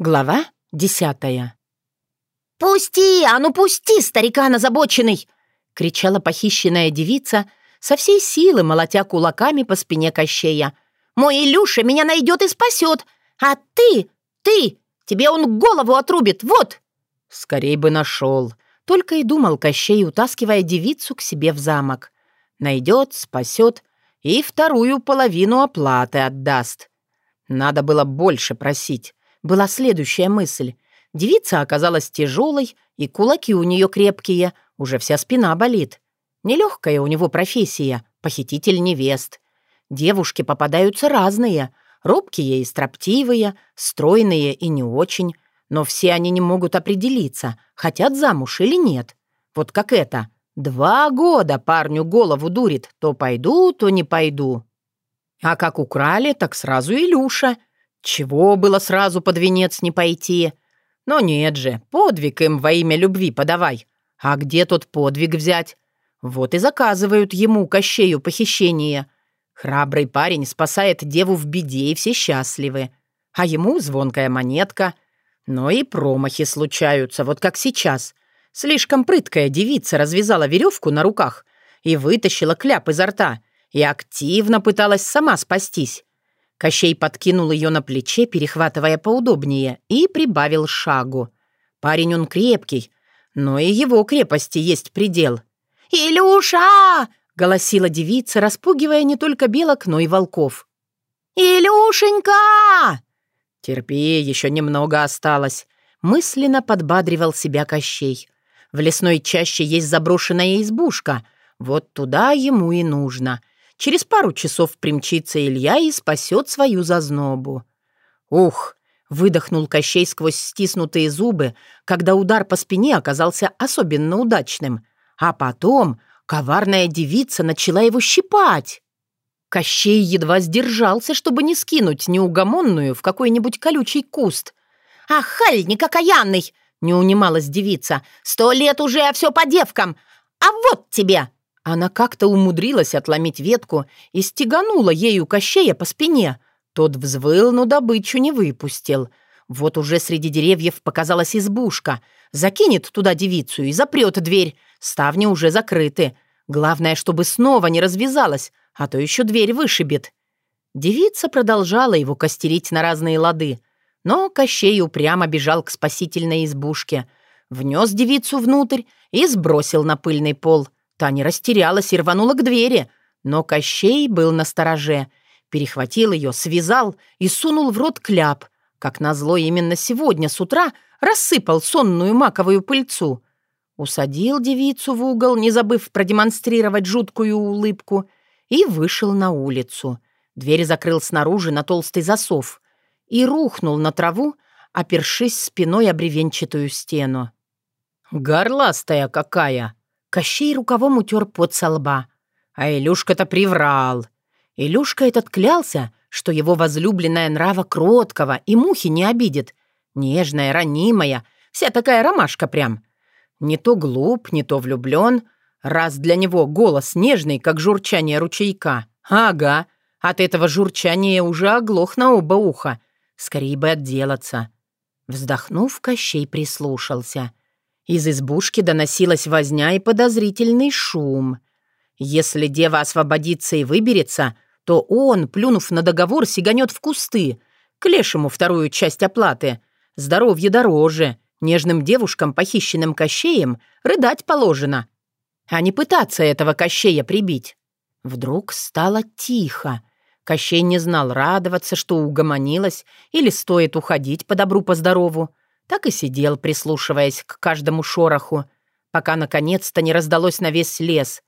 Глава десятая. «Пусти! А ну пусти, старикан озабоченный!» — кричала похищенная девица, со всей силы молотя кулаками по спине Кощея. «Мой Илюша меня найдет и спасет! А ты, ты, тебе он голову отрубит, вот!» Скорей бы нашел. Только и думал Кощей, утаскивая девицу к себе в замок. Найдет, спасет и вторую половину оплаты отдаст. Надо было больше просить. Была следующая мысль. Девица оказалась тяжелой, и кулаки у нее крепкие, уже вся спина болит. Нелегкая у него профессия — похититель невест. Девушки попадаются разные, робкие и строптивые, стройные и не очень, но все они не могут определиться, хотят замуж или нет. Вот как это. Два года парню голову дурит, то пойду, то не пойду. А как украли, так сразу Илюша. Чего было сразу под венец не пойти? Но нет же, подвиг им во имя любви подавай. А где тот подвиг взять? Вот и заказывают ему, Кощею, похищение. Храбрый парень спасает деву в беде, и все счастливы. А ему звонкая монетка. Но и промахи случаются, вот как сейчас. Слишком прыткая девица развязала веревку на руках и вытащила кляп изо рта, и активно пыталась сама спастись. Кощей подкинул ее на плече, перехватывая поудобнее, и прибавил шагу. Парень он крепкий, но и его крепости есть предел. «Илюша!» — голосила девица, распугивая не только белок, но и волков. «Илюшенька!» «Терпи, еще немного осталось», — мысленно подбадривал себя Кощей. «В лесной чаще есть заброшенная избушка. Вот туда ему и нужно. Через пару часов примчится Илья и спасет свою зазнобу. «Ух!» — выдохнул Кощей сквозь стиснутые зубы, когда удар по спине оказался особенно удачным. А потом коварная девица начала его щипать. Кощей едва сдержался, чтобы не скинуть неугомонную в какой-нибудь колючий куст. «Ах, хальник окаянный!» — не унималась девица. «Сто лет уже, а все по девкам! А вот тебе!» Она как-то умудрилась отломить ветку и стеганула ею Кощея по спине. Тот взвыл, но добычу не выпустил. Вот уже среди деревьев показалась избушка. Закинет туда девицу и запрет дверь. Ставни уже закрыты. Главное, чтобы снова не развязалась, а то еще дверь вышибет. Девица продолжала его костерить на разные лады. Но Кощей упрямо бежал к спасительной избушке. Внес девицу внутрь и сбросил на пыльный пол. Таня растерялась и рванула к двери, но Кощей был на стороже, перехватил ее, связал и сунул в рот кляп. Как назло, именно сегодня с утра рассыпал сонную маковую пыльцу. Усадил девицу в угол, не забыв продемонстрировать жуткую улыбку, и вышел на улицу. Дверь закрыл снаружи на толстый засов и рухнул на траву, опершись спиной о бревенчатую стену. «Горластая какая!» Кощей рукавом утер пот со лба. А Илюшка-то приврал. Илюшка этот клялся, что его возлюбленная нрава кроткого и мухи не обидит. Нежная, ранимая, вся такая ромашка прям. Не то глуп, не то влюблен, раз для него голос нежный, как журчание ручейка. Ага, от этого журчания уже оглох на оба уха. Скорее бы отделаться. Вздохнув, Кощей прислушался — из избушки доносилась возня и подозрительный шум. Если дева освободится и выберется, то он, плюнув на договор, сиганет в кусты, к лешему вторую часть оплаты. Здоровье дороже, нежным девушкам, похищенным Кощеем, рыдать положено, а не пытаться этого Кощея прибить. Вдруг стало тихо. Кощей не знал, радоваться, что угомонилась, или стоит уходить по добру, по здорову так и сидел, прислушиваясь к каждому шороху, пока наконец-то не раздалось на весь лес.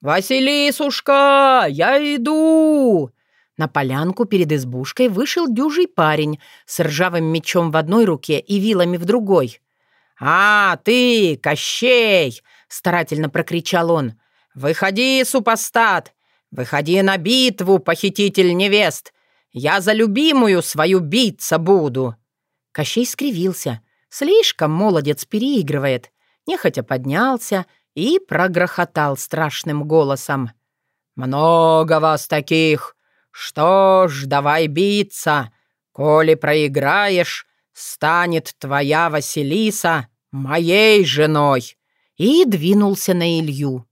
«Василисушка, я иду!» На полянку перед избушкой вышел дюжий парень с ржавым мечом в одной руке и вилами в другой. «А, ты, Кощей!» — старательно прокричал он. «Выходи, супостат! Выходи на битву, похититель невест! Я за любимую свою биться буду!» Кощей скривился. Слишком молодец переигрывает. Нехотя поднялся и прогрохотал страшным голосом. «Много вас таких! Что ж, давай биться! Коли проиграешь, станет твоя Василиса моей женой!» И двинулся на Илью.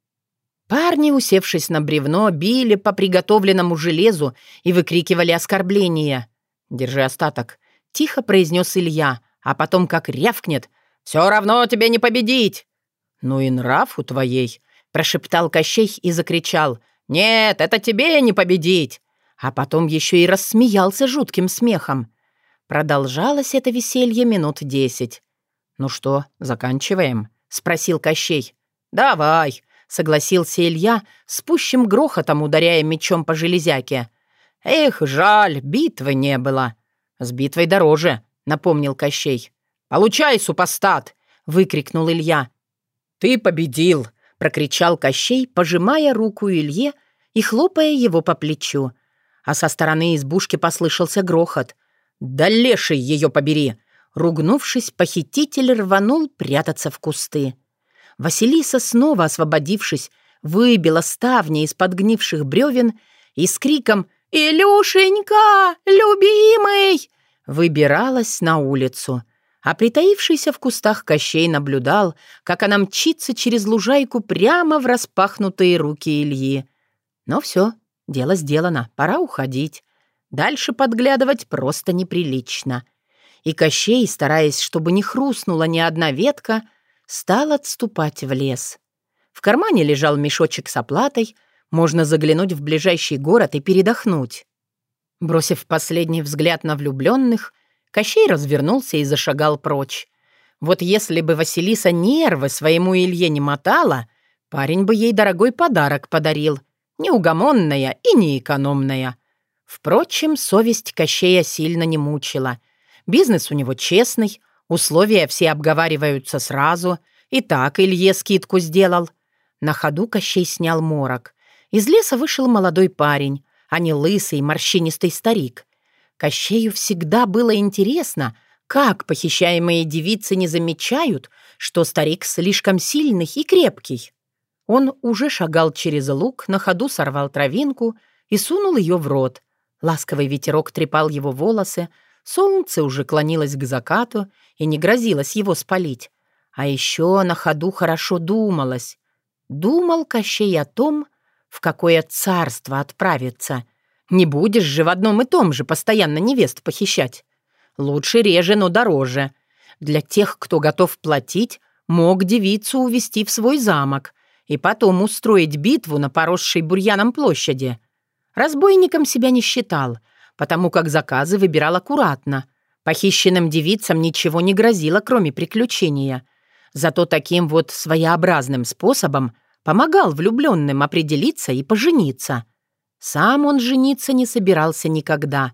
Парни, усевшись на бревно, били по приготовленному железу и выкрикивали оскорбления. «Держи остаток», — тихо произнес Илья, а потом как рявкнет. «Все равно тебе не победить!» «Ну и нрав у твоей!» — прошептал Кощей и закричал. «Нет, это тебе не победить!» А потом еще и рассмеялся жутким смехом. Продолжалось это веселье минут десять. «Ну что, заканчиваем?» — спросил Кощей. «Давай!» — согласился Илья, с пущим грохотом ударяя мечом по железяке. «Эх, жаль, битвы не было!» «С битвой дороже!» — напомнил Кощей. «Получай, супостат!» — выкрикнул Илья. «Ты победил!» — прокричал Кощей, пожимая руку Илье и хлопая его по плечу. А со стороны избушки послышался грохот. «Да леший ее побери!» Ругнувшись, похититель рванул прятаться в кусты. Василиса, снова освободившись, выбила ставни из подгнивших бревен и с криком «Илюшенька, любимый!» выбиралась на улицу. А притаившийся в кустах Кощей наблюдал, как она мчится через лужайку прямо в распахнутые руки Ильи. Но все, дело сделано, пора уходить. Дальше подглядывать просто неприлично и Кощей, стараясь, чтобы не хрустнула ни одна ветка, стал отступать в лес. В кармане лежал мешочек с оплатой, можно заглянуть в ближайший город и передохнуть. Бросив последний взгляд на влюбленных, Кощей развернулся и зашагал прочь. Вот если бы Василиса нервы своему Илье не мотала, парень бы ей дорогой подарок подарил, неугомонная и неэкономная. Впрочем, совесть Кощея сильно не мучила — Бизнес у него честный, условия все обговариваются сразу. И так Илье скидку сделал. На ходу Кощей снял морок. Из леса вышел молодой парень, а не лысый, морщинистый старик. Кощею всегда было интересно, как похищаемые девицы не замечают, что старик слишком сильный и крепкий. Он уже шагал через луг, на ходу сорвал травинку и сунул ее в рот. Ласковый ветерок трепал его волосы, Солнце уже клонилось к закату и не грозилось его спалить. А еще на ходу хорошо думалось. Думал Кощей о том, в какое царство отправиться. Не будешь же в одном и том же постоянно невест похищать. Лучше реже, но дороже. Для тех, кто готов платить, мог девицу увести в свой замок и потом устроить битву на поросшей бурьяном площади. Разбойником себя не считал — потому как заказы выбирал аккуратно. Похищенным девицам ничего не грозило, кроме приключения. Зато таким вот своеобразным способом помогал влюбленным определиться и пожениться. Сам он жениться не собирался никогда.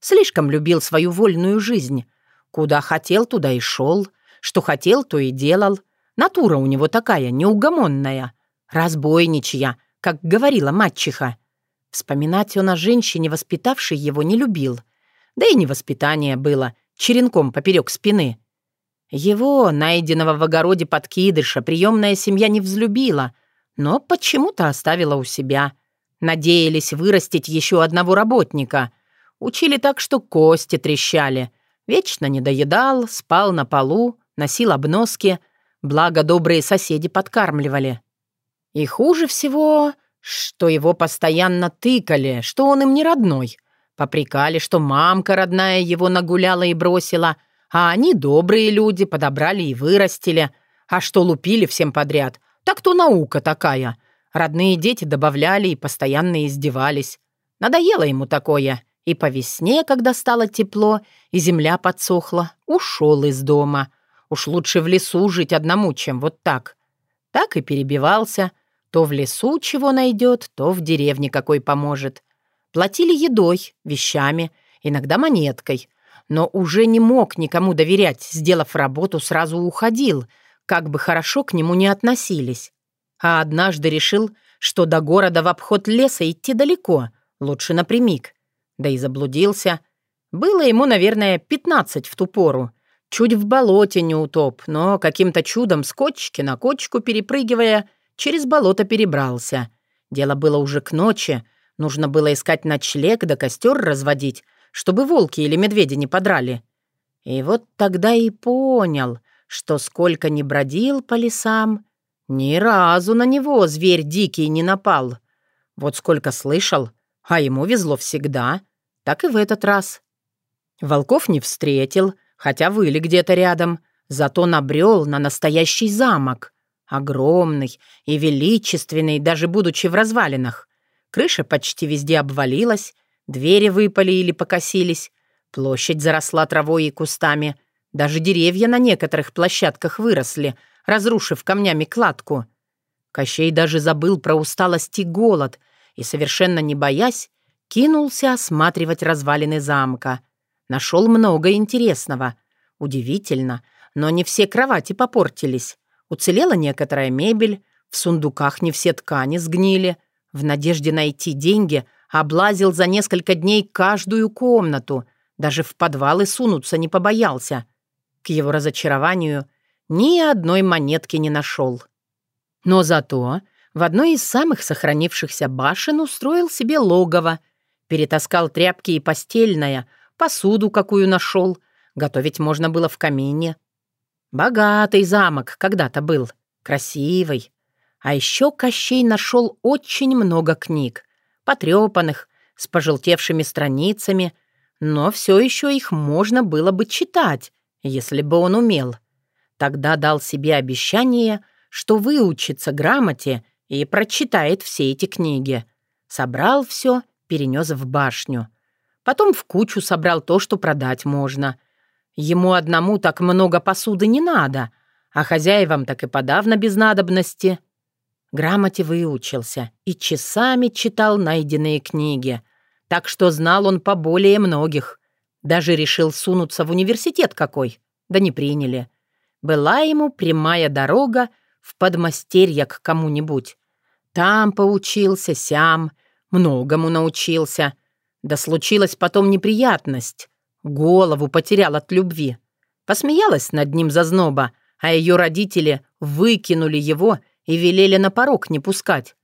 Слишком любил свою вольную жизнь. Куда хотел, туда и шел. Что хотел, то и делал. Натура у него такая, неугомонная. Разбойничья, как говорила мачеха. Вспоминать он о женщине, воспитавшей его, не любил. Да и невоспитание было, черенком поперек спины. Его, найденного в огороде подкидыша, приемная семья не взлюбила, но почему-то оставила у себя. Надеялись вырастить еще одного работника. Учили так, что кости трещали. Вечно недоедал, спал на полу, носил обноски. Благо, добрые соседи подкармливали. И хуже всего что его постоянно тыкали, что он им не родной. Попрекали, что мамка родная его нагуляла и бросила, а они добрые люди, подобрали и вырастили. А что лупили всем подряд, так то наука такая. Родные дети добавляли и постоянно издевались. Надоело ему такое. И по весне, когда стало тепло, и земля подсохла, ушел из дома. Уж лучше в лесу жить одному, чем вот так. Так и перебивался, то в лесу чего найдет, то в деревне какой поможет. Платили едой, вещами, иногда монеткой. Но уже не мог никому доверять, сделав работу, сразу уходил, как бы хорошо к нему не относились. А однажды решил, что до города в обход леса идти далеко, лучше напрямик. Да и заблудился. Было ему, наверное, пятнадцать в ту пору. Чуть в болоте не утоп, но каким-то чудом с кочки на кочку перепрыгивая — через болото перебрался. Дело было уже к ночи, нужно было искать ночлег да костер разводить, чтобы волки или медведи не подрали. И вот тогда и понял, что сколько ни бродил по лесам, ни разу на него зверь дикий не напал. Вот сколько слышал, а ему везло всегда, так и в этот раз. Волков не встретил, хотя выли где-то рядом, зато набрел на настоящий замок. Огромный и величественный, даже будучи в развалинах. Крыша почти везде обвалилась, двери выпали или покосились, площадь заросла травой и кустами, даже деревья на некоторых площадках выросли, разрушив камнями кладку. Кощей даже забыл про усталость и голод и, совершенно не боясь, кинулся осматривать развалины замка. Нашел много интересного. Удивительно, но не все кровати попортились. Уцелела некоторая мебель, в сундуках не все ткани сгнили — в надежде найти деньги облазил за несколько дней каждую комнату, даже в подвалы сунуться не побоялся. К его разочарованию ни одной монетки не нашел. Но зато в одной из самых сохранившихся башен устроил себе логово, перетаскал тряпки и постельное, посуду какую нашел, готовить можно было в камине. Богатый замок когда-то был, красивый, а еще Кощей нашел очень много книг, потрепанных, с пожелтевшими страницами, но все еще их можно было бы читать, если бы он умел. Тогда дал себе обещание, что выучится грамоте и прочитает все эти книги. Собрал все, перенес в башню. Потом в кучу собрал то, что продать можно. Ему одному так много посуды не надо, а хозяевам так и подавно без надобности — Грамоте выучился и часами читал найденные книги, так что знал он поболее многих. Даже решил сунуться в университет какой, да не приняли. Была ему прямая дорога в подмастерье к кому-нибудь. Там поучился, сям, многому научился. Да случилась потом неприятность. Голову потерял от любви. Посмеялась над ним зазноба, а ее родители выкинули его и велели на порог не пускать.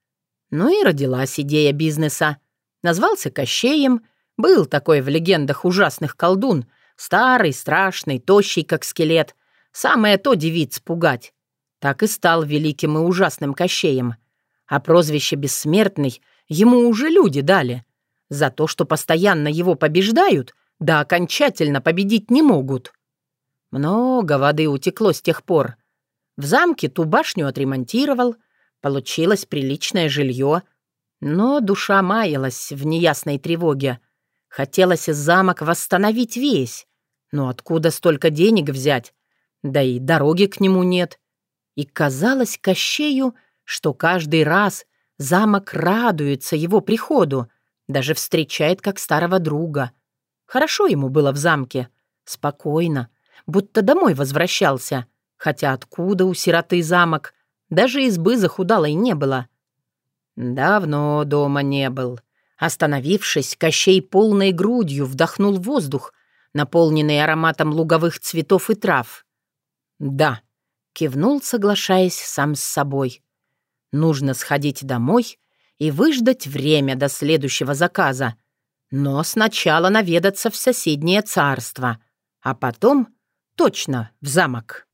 Ну и родилась идея бизнеса. Назвался Кощеем, был такой в легендах ужасных колдун, старый, страшный, тощий, как скелет. Самое то девиц пугать. Так и стал великим и ужасным Кощеем. А прозвище «Бессмертный» ему уже люди дали. За то, что постоянно его побеждают, да окончательно победить не могут. Много воды утекло с тех пор. В замке ту башню отремонтировал, получилось приличное жилье, но душа маялась в неясной тревоге. Хотелось замок восстановить весь, но откуда столько денег взять? Да и дороги к нему нет. И казалось Кощею, что каждый раз замок радуется его приходу, даже встречает как старого друга. Хорошо ему было в замке, спокойно, будто домой возвращался — Хотя откуда у сироты замок? Даже избы захудалой не было. Давно дома не был. Остановившись, Кощей полной грудью вдохнул воздух, наполненный ароматом луговых цветов и трав. «Да», — кивнул, соглашаясь сам с собой. «Нужно сходить домой и выждать время до следующего заказа, но сначала наведаться в соседнее царство, а потом точно в замок».